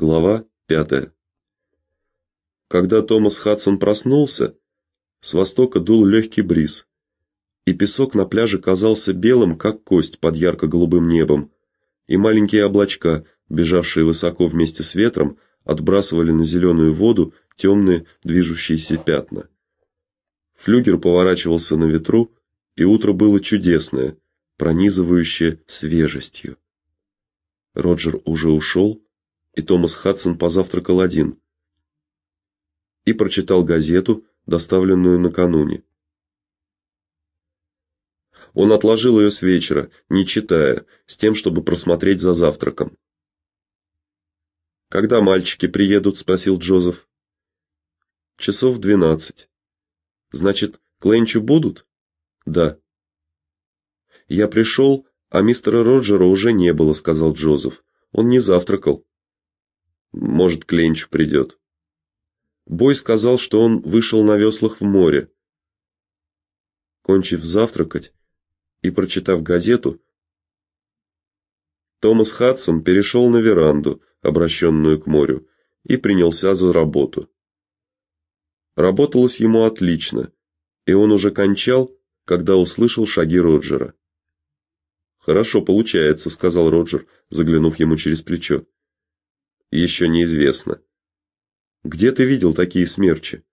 Глава пятая. Когда Томас Хадсон проснулся, с востока дул легкий бриз, и песок на пляже казался белым, как кость под ярко-голубым небом, и маленькие облачка, бежавшие высоко вместе с ветром, отбрасывали на зеленую воду темные движущиеся пятна. Флюгер поворачивался на ветру, и утро было чудесное, пронизывающее свежестью. Роджер уже ушел, и Томас Хадсон позавтракал один и прочитал газету, доставленную накануне. Он отложил ее с вечера, не читая, с тем, чтобы просмотреть за завтраком. Когда мальчики приедут, спросил Джозеф. Часов двенадцать. Значит, к Ленчу будут? Да. Я пришел, а мистера Роджера уже не было, сказал Джозеф. Он не завтракал. Может, к Ленчу придет. Бой сказал, что он вышел на веслах в море. Кончив завтракать и прочитав газету, Томас Хадсон перешел на веранду, обращенную к морю, и принялся за работу. Работалось ему отлично, и он уже кончал, когда услышал шаги Роджера. Хорошо получается, сказал Роджер, заглянув ему через плечо еще неизвестно. Где ты видел такие смерчи?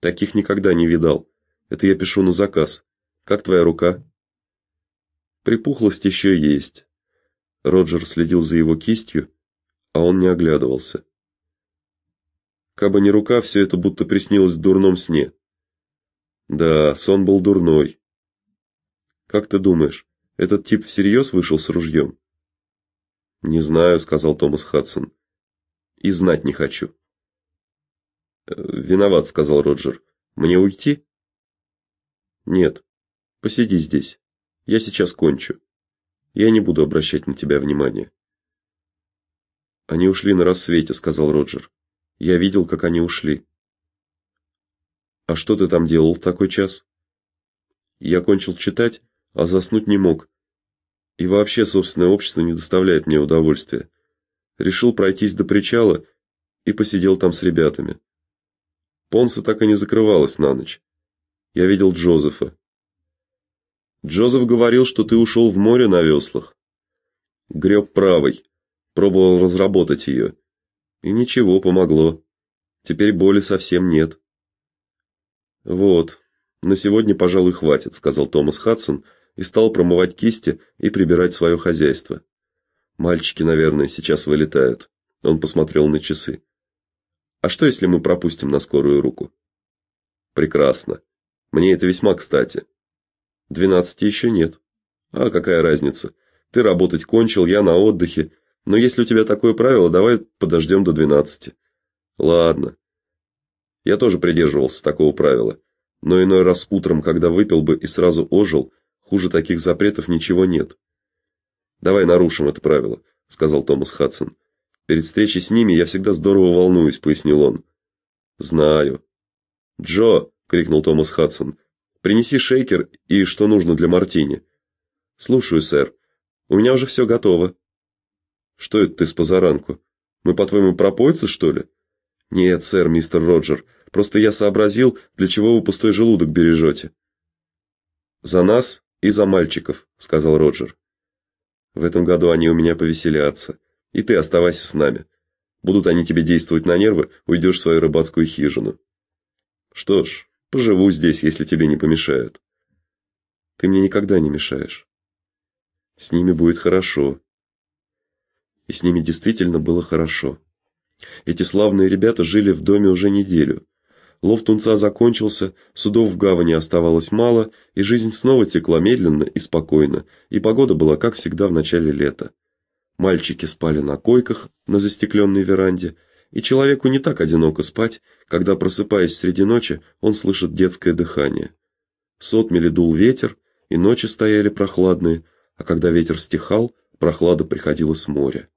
Таких никогда не видал. Это я пишу на заказ. Как твоя рука? Припухлость еще есть. Роджер следил за его кистью, а он не оглядывался. Кабы не рука, все это будто приснилось в дурном сне. Да, сон был дурной. Как ты думаешь, этот тип всерьез вышел с ружьем?» Не знаю, сказал Томас Хадсон. И знать не хочу. «Э, виноват, сказал Роджер. Мне уйти? Нет. Посиди здесь. Я сейчас кончу. Я не буду обращать на тебя внимания. Они ушли на рассвете, сказал Роджер. Я видел, как они ушли. А что ты там делал в такой час? Я кончил читать, а заснуть не мог. И вообще собственное общество не доставляет мне удовольствия. Решил пройтись до причала и посидел там с ребятами. Понса так и не закрывалась на ночь. Я видел Джозефа. Джозеф говорил, что ты ушел в море на веслах. Греб правой. Пробовал разработать ее. И ничего, помогло. Теперь боли совсем нет. Вот. На сегодня, пожалуй, хватит, сказал Томас Хадсон и стал промывать кисти и прибирать свое хозяйство. Мальчики, наверное, сейчас вылетают. Он посмотрел на часы. А что, если мы пропустим на скорую руку? Прекрасно. Мне это весьма кстати. Двенадцати еще нет. А какая разница? Ты работать кончил, я на отдыхе. Но если у тебя такое правило, давай подождем до двенадцати. Ладно. Я тоже придерживался такого правила. Но иной раз утром, когда выпил бы и сразу ожил, Хуже таких запретов ничего нет. Давай нарушим это правило, сказал Томас Хадсон. Перед встречей с ними я всегда здорово волнуюсь, пояснил он. Знаю. Джо, крикнул Томас Хадсон. Принеси шейкер и что нужно для мартини. Слушаю, сэр. У меня уже все готово. Что это ты с позаранку? Мы, по-твоему, пропойцы, что ли? Нет, сэр, мистер Роджер. Просто я сообразил, для чего вы пустой желудок бережете. За нас и за мальчиков, сказал Роджер. В этом году они у меня повеселятся. И ты оставайся с нами. Будут они тебе действовать на нервы, уйдешь в свою рыбацкую хижину. Что ж, поживу здесь, если тебе не помешают. Ты мне никогда не мешаешь. С ними будет хорошо. И с ними действительно было хорошо. Эти славные ребята жили в доме уже неделю. Лов тунца закончился, судов в гавани оставалось мало, и жизнь снова текла медленно и спокойно, и погода была как всегда в начале лета. Мальчики спали на койках на застекленной веранде, и человеку не так одиноко спать, когда просыпаясь среди ночи, он слышит детское дыхание. С отмели дул ветер, и ночи стояли прохладные, а когда ветер стихал, прохлада приходила с моря.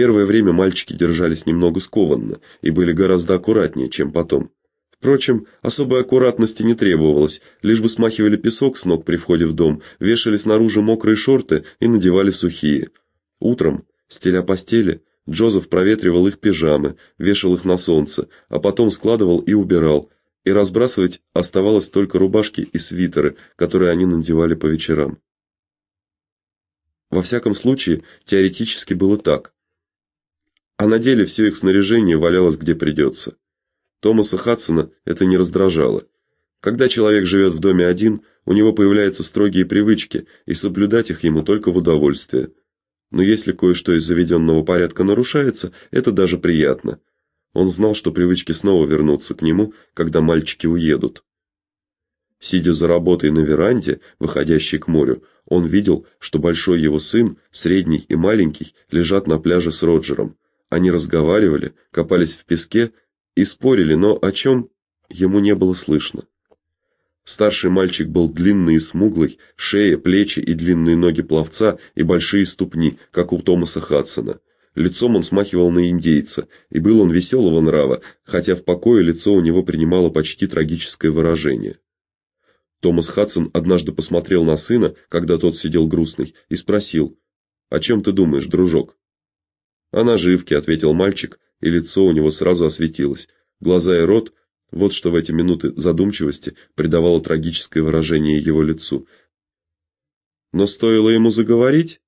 Первое время мальчики держались немного скованно и были гораздо аккуратнее, чем потом. Впрочем, особой аккуратности не требовалось, лишь бы смахивали песок с ног при входе в дом, вешали снаружи мокрые шорты и надевали сухие. Утром, стеля постели, Джозеф проветривал их пижамы, вешал их на солнце, а потом складывал и убирал, и разбрасывать оставалось только рубашки и свитеры, которые они надевали по вечерам. Во всяком случае, теоретически было так. А на деле все их снаряжение валялось где придется. Томаса Хадсона это не раздражало. Когда человек живет в доме один, у него появляются строгие привычки, и соблюдать их ему только в удовольствие. Но если кое-что из заведенного порядка нарушается, это даже приятно. Он знал, что привычки снова вернутся к нему, когда мальчики уедут. Сидя за работой на веранде, выходящей к морю, он видел, что большой его сын, средний и маленький лежат на пляже с Роджером. Они разговаривали, копались в песке и спорили, но о чем ему не было слышно. Старший мальчик был длинный и смуглый, шея, плечи и длинные ноги пловца и большие ступни, как у Томаса Хадсона. Лицом он смахивал на индейца, и был он веселого нрава, хотя в покое лицо у него принимало почти трагическое выражение. Томас Хадсон однажды посмотрел на сына, когда тот сидел грустный, и спросил: "О чем ты думаешь, дружок?" "О наживке", ответил мальчик, и лицо у него сразу осветилось. Глаза и рот вот что в эти минуты задумчивости придавало трагическое выражение его лицу. Но стоило ему заговорить,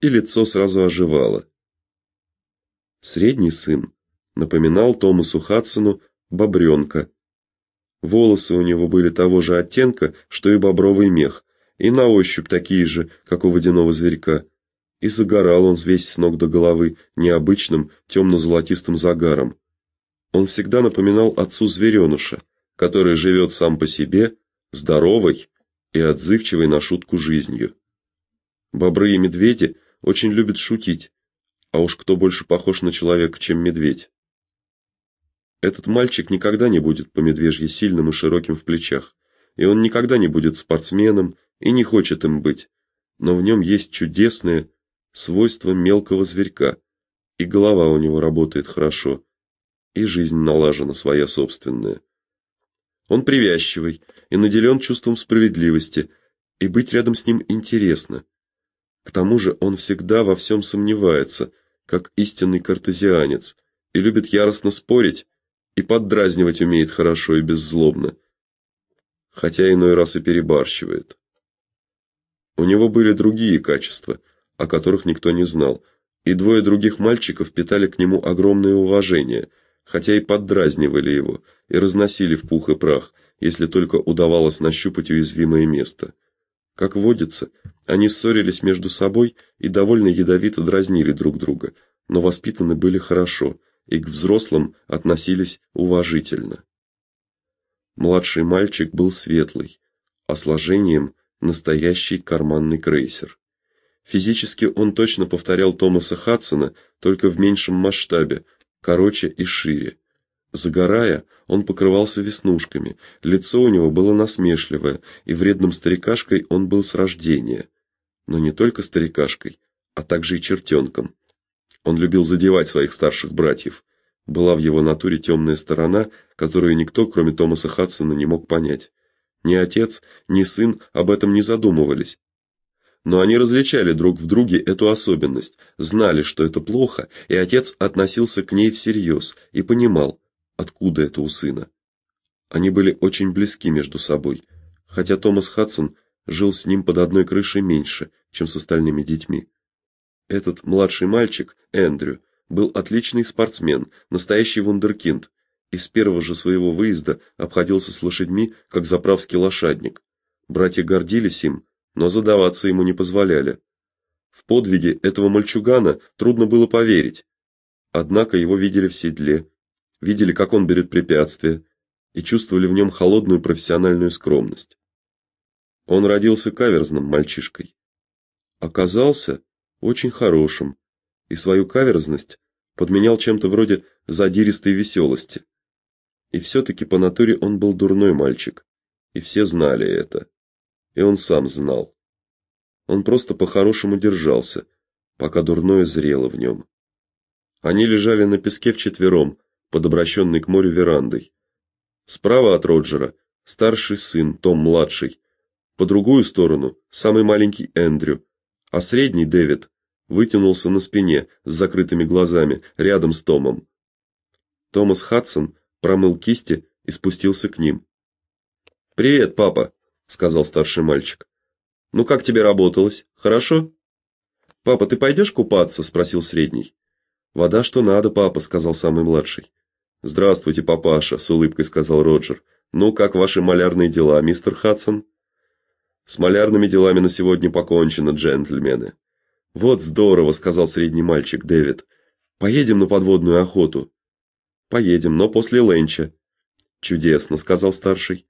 и лицо сразу оживало. Средний сын напоминал Томасу Хадсону бобренка. Волосы у него были того же оттенка, что и бобровый мех, и на ощупь такие же, как у водяного зверька. И загорал он весь с ног до головы необычным темно-золотистым загаром. Он всегда напоминал отцу звереныша, который живет сам по себе, здоровой и отзывчивой на шутку жизнью. Бобры и медведи очень любят шутить, а уж кто больше похож на человека, чем медведь. Этот мальчик никогда не будет по медвежьи сильным и широким в плечах, и он никогда не будет спортсменом и не хочет им быть. Но в нем есть чудесное свойство мелкого зверька, и голова у него работает хорошо и жизнь налажена своя собственная. Он привязчивый и наделен чувством справедливости, и быть рядом с ним интересно. К тому же он всегда во всем сомневается, как истинный картезианец, и любит яростно спорить, и поддразнивать умеет хорошо и беззлобно, хотя иной раз и перебарщивает. У него были другие качества, о которых никто не знал, и двое других мальчиков питали к нему огромное уважение – хотя и поддразнивали его и разносили в пух и прах, если только удавалось нащупать уязвимое место. Как водится, они ссорились между собой и довольно ядовито дразнили друг друга, но воспитаны были хорошо и к взрослым относились уважительно. Младший мальчик был светлый, а сложением настоящий карманный крейсер. Физически он точно повторял Томаса Хадсона, только в меньшем масштабе, короче и шире. Загорая, он покрывался веснушками, лицо у него было насмешливое, и вредным старикашкой он был с рождения. Но не только старикашкой, а также и чертенком. Он любил задевать своих старших братьев. Была в его натуре темная сторона, которую никто, кроме Томаса Хадсона, не мог понять. Ни отец, ни сын об этом не задумывались, но они различали друг в друге эту особенность, знали, что это плохо, и отец относился к ней всерьез и понимал, откуда это у сына. Они были очень близки между собой, хотя Томас Хадсон жил с ним под одной крышей меньше, чем с остальными детьми. Этот младший мальчик, Эндрю, был отличный спортсмен, настоящий вундеркинд, и с первого же своего выезда обходился с лошадьми, как заправский лошадник. Братья гордились им, но задаваться ему не позволяли. В подвиги этого мальчугана трудно было поверить. Однако его видели в седле, видели, как он берет препятствия, и чувствовали в нем холодную профессиональную скромность. Он родился каверзным мальчишкой. Оказался очень хорошим, и свою каверзность подменял чем-то вроде задиристой веселости. И все таки по натуре он был дурной мальчик, и все знали это и он сам знал. Он просто по-хорошему держался, пока дурное зрело в нем. Они лежали на песке вчетвером, под обращенной к морю верандой. Справа от Роджера старший сын, Том младший, по другую сторону самый маленький Эндрю, а средний Дэвид вытянулся на спине с закрытыми глазами, рядом с Томом. Томас Хадсон промыл кисти и спустился к ним. "Привет, папа", сказал старший мальчик. "Ну как тебе работалось? Хорошо?" "Папа, ты пойдешь купаться?" спросил средний. "Вода что надо, папа", сказал самый младший. "Здравствуйте, папаша", с улыбкой сказал Роджер. "Ну, как ваши малярные дела, мистер Хадсон?" "С малярными делами на сегодня покончено, джентльмены". "Вот здорово", сказал средний мальчик Дэвид. "Поедем на подводную охоту". "Поедем, но после ленча". "Чудесно", сказал старший.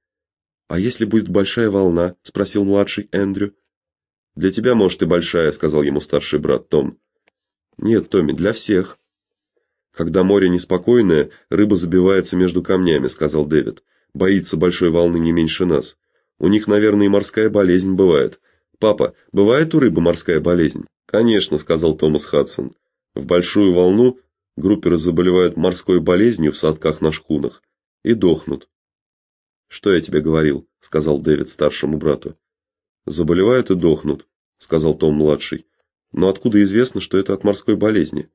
А если будет большая волна? спросил младший Эндрю. Для тебя, может, и большая, сказал ему старший брат Том. Нет, Томми, для всех. Когда море неспокойное, рыба забивается между камнями, сказал Дэвид. Боится большой волны не меньше нас. У них, наверное, и морская болезнь бывает. Папа, бывает у рыбы морская болезнь? Конечно, сказал Томас Хадсон. В большую волну групперы заболевают морской болезнью в садках на шхунах и дохнут. Что я тебе говорил, сказал Дэвид старшему брату. Заболевают и дохнут, сказал Том младший. Но откуда известно, что это от морской болезни?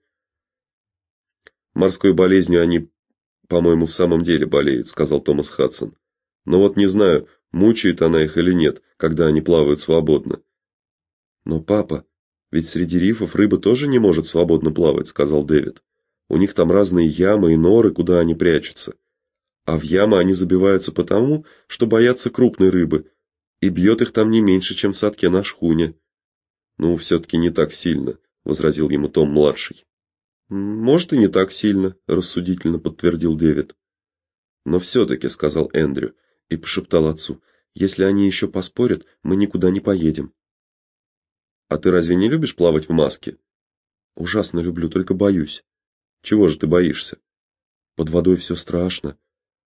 Морской болезнью они, по-моему, в самом деле болеют, сказал Томас Хадсон. Но вот не знаю, мучает она их или нет, когда они плавают свободно. Но папа, ведь среди рифов рыба тоже не может свободно плавать, сказал Дэвид. У них там разные ямы и норы, куда они прячутся. А в ямы они забиваются потому, что боятся крупной рыбы, и бьет их там не меньше, чем в садке на шхуне. Ну, все таки не так сильно, возразил ему Том младший. Может и не так сильно, рассудительно подтвердил Дэвид. Но все таки сказал Эндрю и пошептал отцу: "Если они еще поспорят, мы никуда не поедем". А ты разве не любишь плавать в маске? Ужасно люблю, только боюсь. Чего же ты боишься? Под водой все страшно.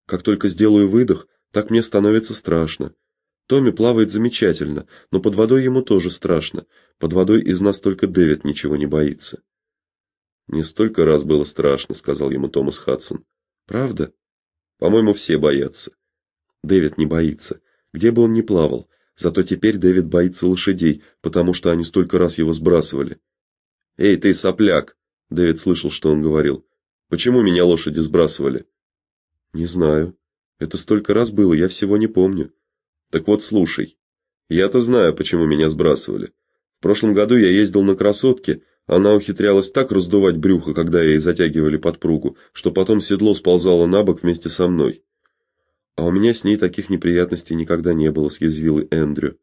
Как только сделаю выдох, так мне становится страшно. Томми плавает замечательно, но под водой ему тоже страшно. Под водой из нас только Дэвид ничего не боится. Не столько раз было страшно, сказал ему Томас Хадсон. Правда? По-моему, все боятся. Дэвид не боится. Где бы он ни плавал, зато теперь Дэвид боится лошадей, потому что они столько раз его сбрасывали. Эй, ты сопляк, Дэвид слышал, что он говорил. Почему меня лошади сбрасывали? Не знаю. Это столько раз было, я всего не помню. Так вот, слушай. Я-то знаю, почему меня сбрасывали. В прошлом году я ездил на красотке, она ухитрялась так раздувать брюхо, когда ей затягивали подпругу, что потом седло сползало на бок вместе со мной. А у меня с ней таких неприятностей никогда не было, съязвил Эндрю.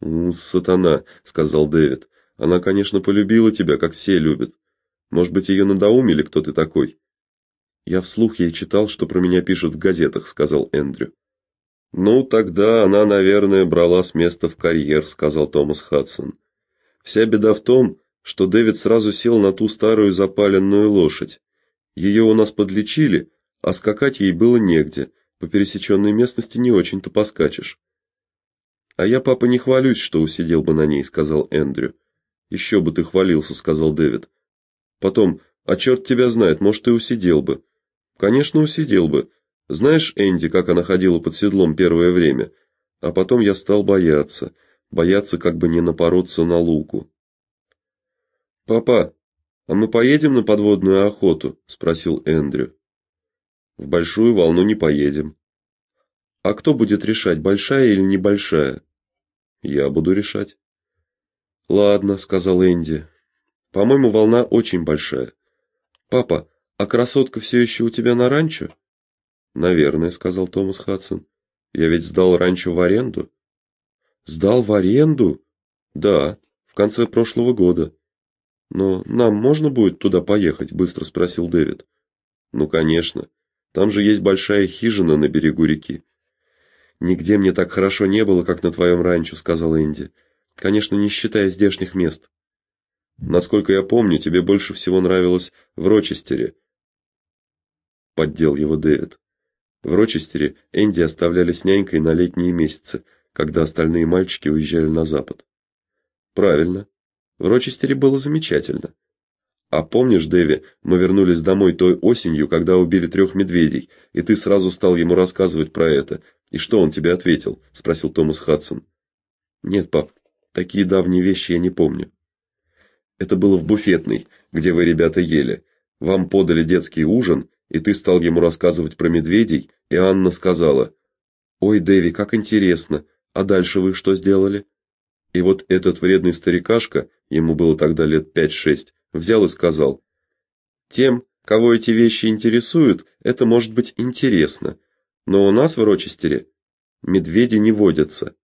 "У, сатана", сказал Дэвид. "Она, конечно, полюбила тебя, как все любят. Может быть, ее надоумили, кто ты такой?" Я вслух ей читал, что про меня пишут в газетах, сказал Эндрю. Ну, тогда она, наверное, брала с места в карьер, сказал Томас Хадсон. Вся беда в том, что Дэвид сразу сел на ту старую запаленную лошадь. Ее у нас подлечили, а скакать ей было негде. По пересеченной местности не очень-то поскачешь. А я, папа, не хвалюсь, что усидел бы на ней, сказал Эндрю. «Еще бы ты хвалился, сказал Дэвид. Потом, а черт тебя знает, может, и усидел бы. Конечно, усидел бы. Знаешь, Энди, как она ходила под седлом первое время, а потом я стал бояться, бояться, как бы не напороться на луку. Папа, а мы поедем на подводную охоту, спросил Эндрю. В большую волну не поедем. А кто будет решать, большая или небольшая? Я буду решать. Ладно, сказал Энди. По-моему, волна очень большая. Папа, а красотка все еще у тебя на ранчо? Наверное, сказал Томас Хадсон. Я ведь сдал ранчо в аренду. Сдал в аренду? Да, в конце прошлого года. Но нам можно будет туда поехать, быстро спросил Дэвид. Ну, конечно. Там же есть большая хижина на берегу реки. Нигде мне так хорошо не было, как на твоем ранчо, сказал Энди. Конечно, не считая здешних мест. Насколько я помню, тебе больше всего нравилось в Рочестере, поддел его Дэвид. В Рочестере Энди оставляли с нянькой на летние месяцы, когда остальные мальчики уезжали на запад. Правильно. В Рочестере было замечательно. А помнишь, Дэви, мы вернулись домой той осенью, когда убили трех медведей, и ты сразу стал ему рассказывать про это. И что он тебе ответил? спросил Томас Хадсон. Нет, пап, такие давние вещи я не помню. Это было в буфетной, где вы, ребята, ели. Вам подали детский ужин, и ты стал ему рассказывать про медведей, и Анна сказала: "Ой, Дэви, как интересно. А дальше вы что сделали?" И вот этот вредный старикашка, ему было тогда лет пять-шесть, взял и сказал: "Тем, кого эти вещи интересуют, это может быть интересно. Но у нас в Рочестере медведи не водятся".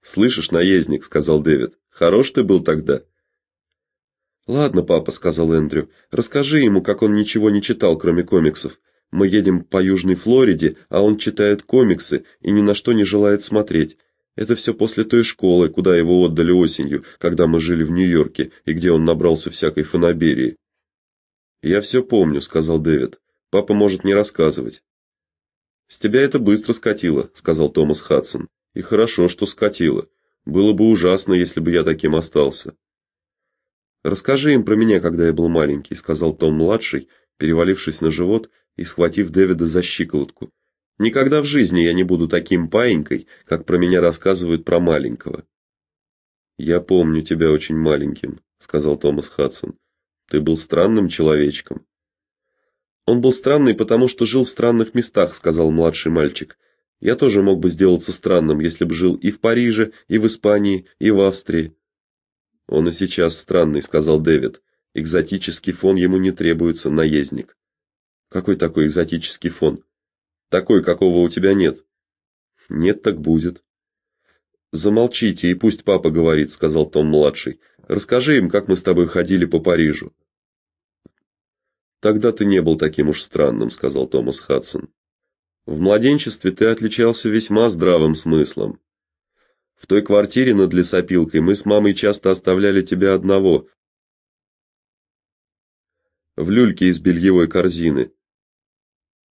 "Слышишь, наездник", сказал Дэвид. "Хорош ты был тогда". Ладно, папа, сказал Эндрю. Расскажи ему, как он ничего не читал, кроме комиксов. Мы едем по Южной Флориде, а он читает комиксы и ни на что не желает смотреть. Это все после той школы, куда его отдали осенью, когда мы жили в Нью-Йорке, и где он набрался всякой фанаберии. Я все помню, сказал Дэвид. Папа может не рассказывать. С тебя это быстро скатило, сказал Томас Хадсон. И хорошо, что скатило. Было бы ужасно, если бы я таким остался. Расскажи им про меня, когда я был маленький, сказал Том младший, перевалившись на живот и схватив Дэвида за щиколотку. Никогда в жизни я не буду таким паинькой, как про меня рассказывают про маленького. Я помню тебя очень маленьким, сказал Томас Хадсон. Ты был странным человечком. Он был странный, потому что жил в странных местах, сказал младший мальчик. Я тоже мог бы сделаться странным, если бы жил и в Париже, и в Испании, и в Австрии. Он и сейчас странный, сказал Дэвид. Экзотический фон ему не требуется, наездник. Какой такой экзотический фон? Такой, какого у тебя нет. Нет, так будет. Замолчите, и пусть папа говорит, сказал Том младший. Расскажи им, как мы с тобой ходили по Парижу. Тогда ты не был таким уж странным, сказал Томас Хадсон. В младенчестве ты отличался весьма здравым смыслом. В той квартире над лесопилкой мы с мамой часто оставляли тебя одного. В люльке из бельевой корзины.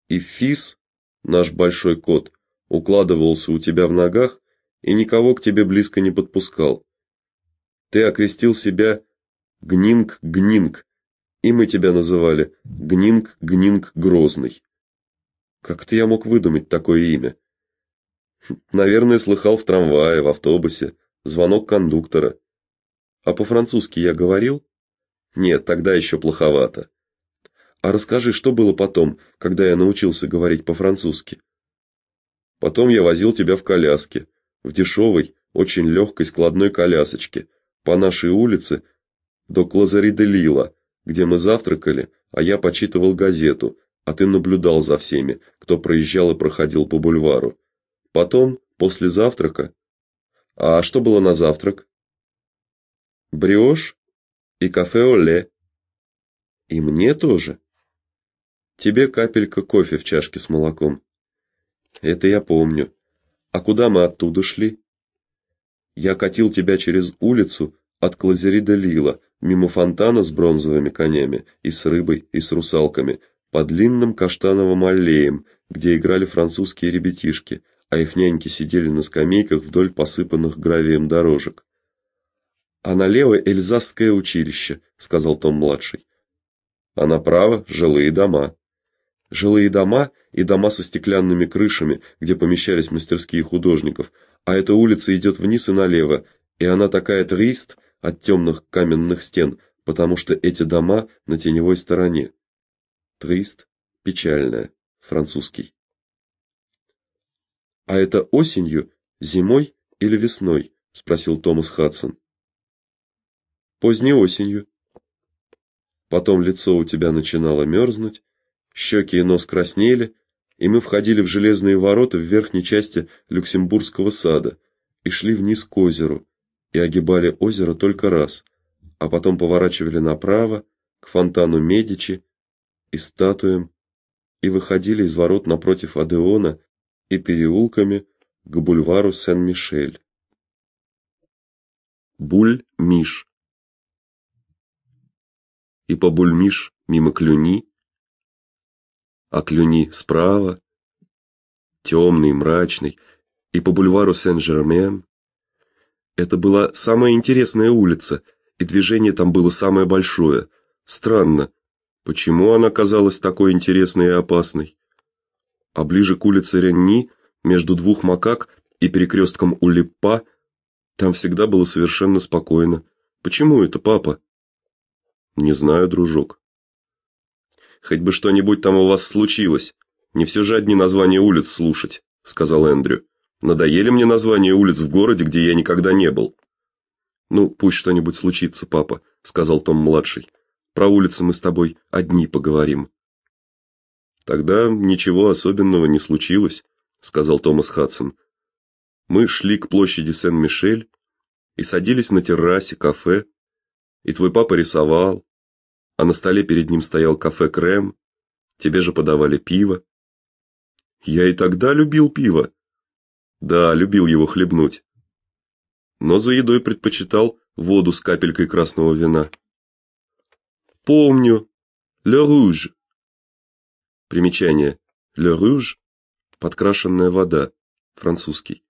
И Фис, наш большой кот, укладывался у тебя в ногах и никого к тебе близко не подпускал. Ты окрестил себя Гнинг-Гнинг, и мы тебя называли Гнинг-Гнинг Грозный. Как это я мог выдумать такое имя? Наверное, слыхал в трамвае, в автобусе, звонок кондуктора. А по-французски я говорил? Нет, тогда еще плоховато. А расскажи, что было потом, когда я научился говорить по-французски? Потом я возил тебя в коляске, в дешевой, очень легкой складной колясочке, по нашей улице до Клазари-де-Лила, где мы завтракали, а я почитывал газету, а ты наблюдал за всеми, кто проезжал и проходил по бульвару. Потом, после завтрака. А что было на завтрак? Бриош и кафе Оле. И мне тоже. Тебе капелька кофе в чашке с молоком. Это я помню. А куда мы оттуда шли? Я катил тебя через улицу от Клазери де Лила, мимо фонтана с бронзовыми конями и с рыбой, и с русалками, по длинным каштановым аллеям, где играли французские ребятишки, а их няньки сидели на скамейках вдоль посыпанных гравием дорожек. А налево Эльзасское училище, сказал Том младший. А направо жилые дома. Жилые дома и дома со стеклянными крышами, где помещались мастерские художников, а эта улица идет вниз и налево, и она такая трист от темных каменных стен, потому что эти дома на теневой стороне. Трист печальная, французский. А это осенью, зимой или весной? спросил Томас Хадсон. Поздней осенью. Потом лицо у тебя начинало мерзнуть, щеки и нос краснели, и мы входили в железные ворота в верхней части Люксембургского сада и шли вниз к озеру, и огибали озеро только раз, а потом поворачивали направо к фонтану Медичи и статуям и выходили из ворот напротив Адеона и переулками к бульвару Сен-Мишель. Буль-Миш. И по Буль-Миш мимо Клюни, а Клюни справа, темный, мрачный, и по бульвару Сен-Жермен. Это была самая интересная улица, и движение там было самое большое. Странно, почему она казалась такой интересной и опасной? А ближе к улице Ренни, между двух макак и перекрестком Улиппа, там всегда было совершенно спокойно. Почему это, папа? Не знаю, дружок. Хоть бы что-нибудь там у вас случилось. Не все же одни названия улиц слушать, сказал Эндрю. Надоели мне названия улиц в городе, где я никогда не был. Ну, пусть что-нибудь случится, папа, сказал Том младший. Про улицы мы с тобой одни поговорим. Тогда ничего особенного не случилось, сказал Томас Хадсон. Мы шли к площади Сен-Мишель и садились на террасе кафе, и твой папа рисовал, а на столе перед ним стоял кафе Крем. Тебе же подавали пиво. Я и тогда любил пиво. Да, любил его хлебнуть. Но за едой предпочитал воду с капелькой красного вина. Помню. Le Rouge. Примечание. Le Rouge подкрашенная вода. Французский.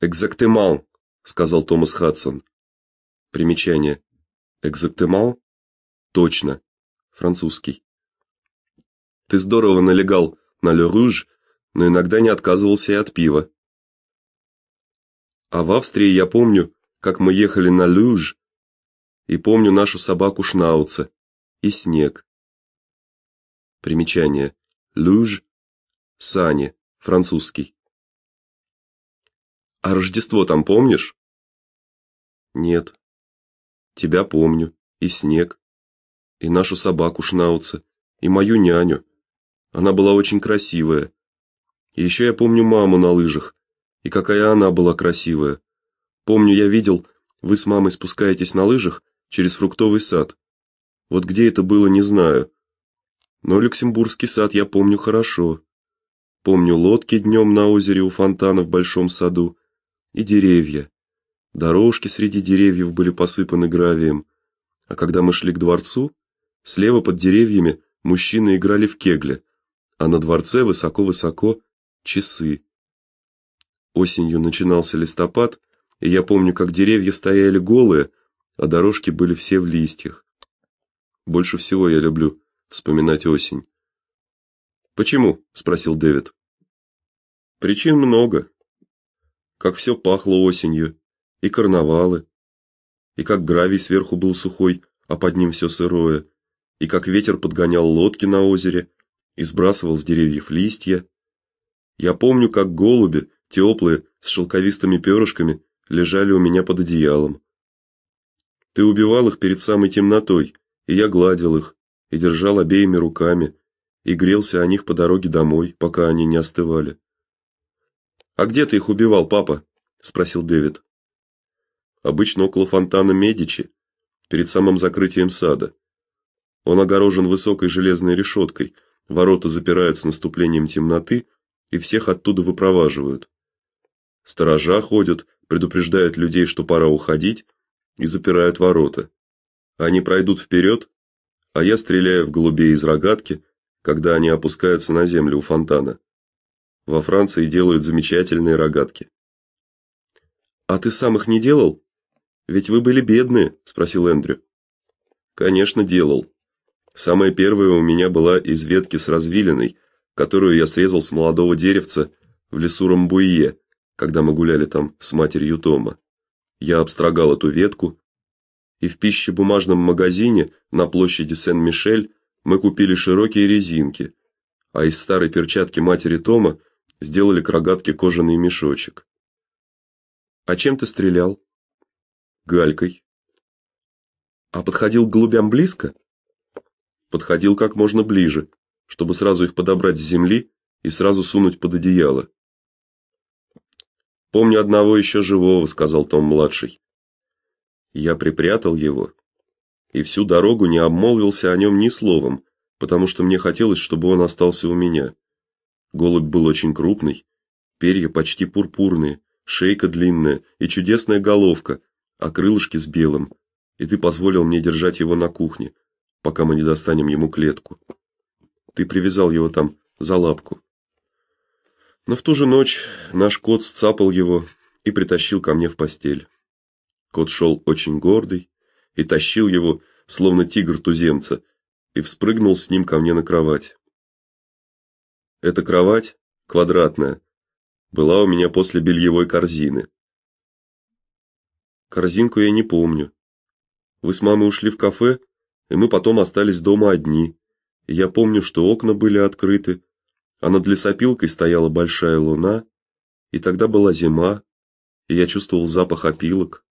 Exactement, сказал Томас Хадсон. Примечание. Exactement точно. Французский. Ты здорово налегал на Le Rouge, но иногда не отказывался и от пива. А в Австрии я помню, как мы ехали на Люж, и помню нашу собаку Шнауца и снег. Примечание. Люж сани, французский. А Рождество там помнишь? Нет. Тебя помню, и снег, и нашу собаку Шнауца, и мою няню. Она была очень красивая. И еще я помню маму на лыжах, и какая она была красивая. Помню, я видел, вы с мамой спускаетесь на лыжах через фруктовый сад. Вот где это было, не знаю. Но Люксембургский сад я помню хорошо. Помню лодки днем на озере у фонтана в большом саду и деревья. Дорожки среди деревьев были посыпаны гравием. А когда мы шли к дворцу, слева под деревьями мужчины играли в кегли, а на дворце высоко-высоко часы. Осенью начинался листопад, и я помню, как деревья стояли голые, а дорожки были все в листьях. Больше всего я люблю вспоминать осень. Почему? спросил Дэвид. Причин много. Как все пахло осенью, и карнавалы, и как гравий сверху был сухой, а под ним все сырое, и как ветер подгонял лодки на озере и сбрасывал с деревьев листья. Я помню, как голуби, теплые, с шелковистыми перышками, лежали у меня под одеялом. Ты убивал их перед самой темнотой, и я гладил их и держал обеими руками и грелся о них по дороге домой, пока они не остывали. А где ты их убивал, папа? спросил Дэвид. Обычно около фонтана Медичи, перед самым закрытием сада. Он огорожен высокой железной решеткой, ворота запирают с наступлением темноты, и всех оттуда выпроваживают. Сторожа ходят, предупреждают людей, что пора уходить, и запирают ворота. Они пройдут вперед, а я стреляю в голубей из рогатки, когда они опускаются на землю у фонтана. Во Франции делают замечательные рогатки. А ты сам их не делал? Ведь вы были бедные, спросил Эндрю. Конечно, делал. Самая первая у меня была из ветки с развилиной, которую я срезал с молодого деревца в лесу Рамбуе, когда мы гуляли там с матерью Тома. Я обстрогал эту ветку, и в пищебумажном магазине на площади Сен-Мишель мы купили широкие резинки, а из старой перчатки матери Тома сделали к рогатке кожаный мешочек. А чем ты стрелял? Галькой. А подходил к голубям близко? Подходил как можно ближе, чтобы сразу их подобрать с земли и сразу сунуть под одеяло. Помню одного еще живого, сказал Том младший. Я припрятал его и всю дорогу не обмолвился о нем ни словом, потому что мне хотелось, чтобы он остался у меня. Голубь был очень крупный, перья почти пурпурные, шейка длинная и чудесная головка, а крылышки с белым. И ты позволил мне держать его на кухне, пока мы не достанем ему клетку. Ты привязал его там за лапку. Но в ту же ночь наш кот сцапал его и притащил ко мне в постель. Кот шел очень гордый и тащил его, словно тигр туземца, и вспрыгнул с ним ко мне на кровать. Эта кровать квадратная была у меня после бельевой корзины. Корзинку я не помню, Вы с мамой ушли в кафе, и мы потом остались дома одни. Я помню, что окна были открыты, а над лесопилкой стояла большая луна, и тогда была зима, и я чувствовал запах опилок.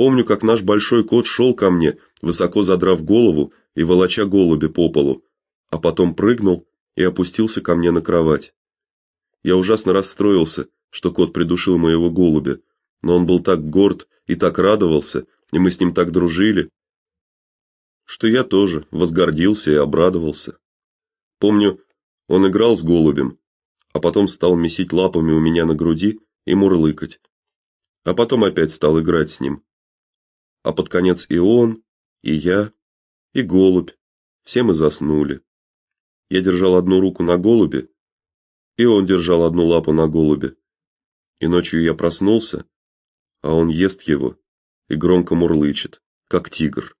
Помню, как наш большой кот шел ко мне, высоко задрав голову и волоча голуби по полу, а потом прыгнул и опустился ко мне на кровать. Я ужасно расстроился, что кот придушил моего голубя, но он был так горд и так радовался, и мы с ним так дружили, что я тоже возгордился и обрадовался. Помню, он играл с голубем, а потом стал месить лапами у меня на груди и мурлыкать. А потом опять стал играть с ним. А под конец и он, и я, и голубь все мы заснули. Я держал одну руку на голубе, и он держал одну лапу на голубе. И ночью я проснулся, а он ест его и громко мурлычет, как тигр.